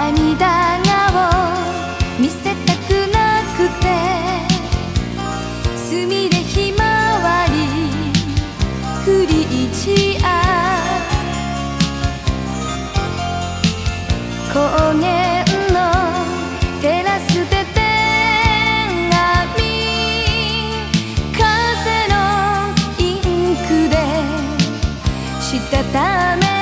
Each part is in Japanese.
涙がを見せたくなくて墨でひまわりフリージア高原のテラスで手紙風のインクでしたため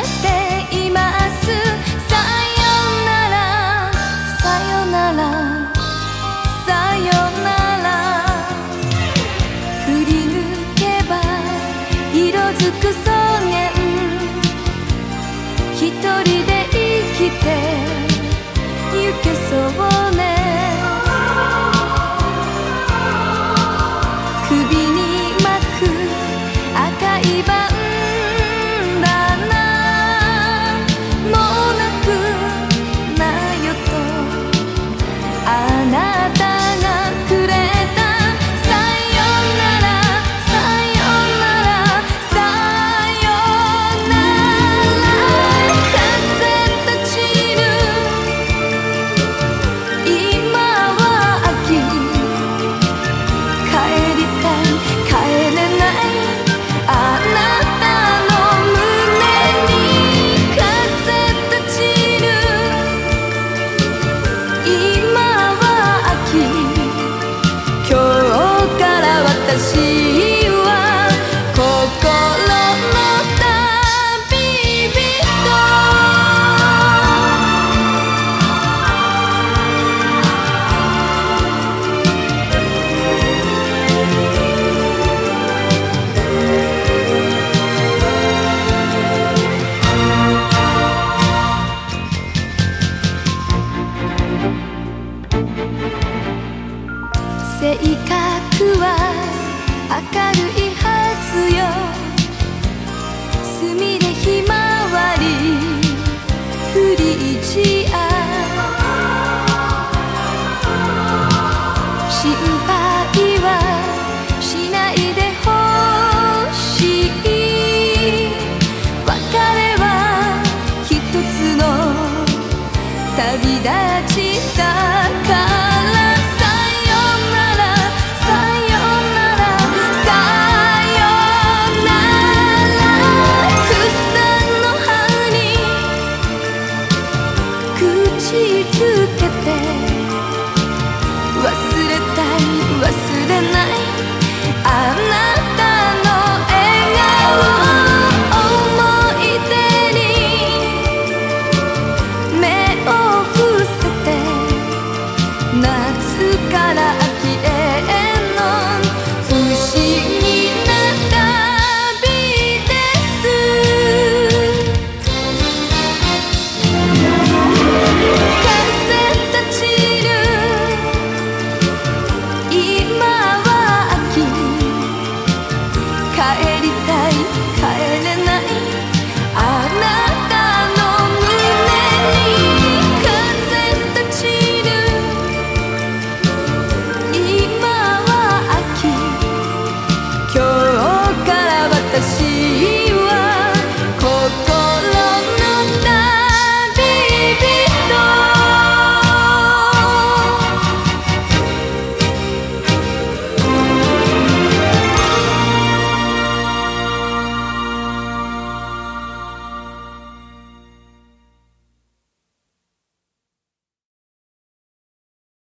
私は心の旅性格はいはずよ。墨でひまわりフリージア心配はしないでほしい。別れは一つの旅立ちだ。し続けて。忘れたい忘れない。あなたの笑顔思い出に目を伏せて。夏から